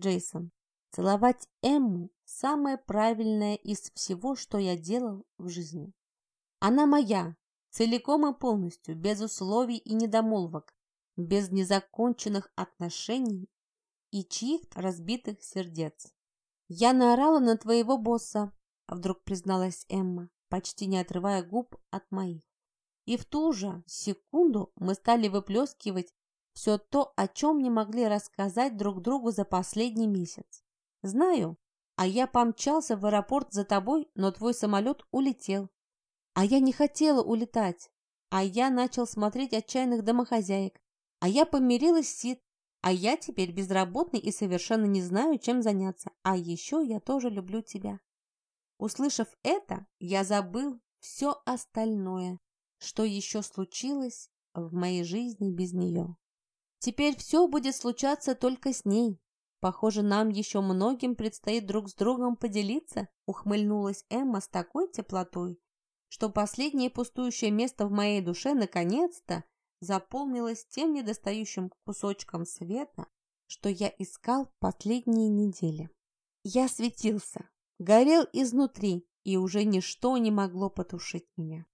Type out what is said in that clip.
Джейсон. Целовать Эмму – самое правильное из всего, что я делал в жизни. Она моя, целиком и полностью, без условий и недомолвок, без незаконченных отношений и чьих-то разбитых сердец. «Я наорала на твоего босса», – вдруг призналась Эмма, почти не отрывая губ от моих. И в ту же секунду мы стали выплескивать все то, о чем не могли рассказать друг другу за последний месяц. Знаю, а я помчался в аэропорт за тобой, но твой самолет улетел. А я не хотела улетать. А я начал смотреть отчаянных домохозяек. А я помирилась с Сид. А я теперь безработный и совершенно не знаю, чем заняться. А еще я тоже люблю тебя. Услышав это, я забыл все остальное, что еще случилось в моей жизни без нее. Теперь все будет случаться только с ней. Похоже, нам еще многим предстоит друг с другом поделиться, ухмыльнулась Эмма с такой теплотой, что последнее пустующее место в моей душе наконец-то заполнилось тем недостающим кусочком света, что я искал последние недели. Я светился, горел изнутри, и уже ничто не могло потушить меня.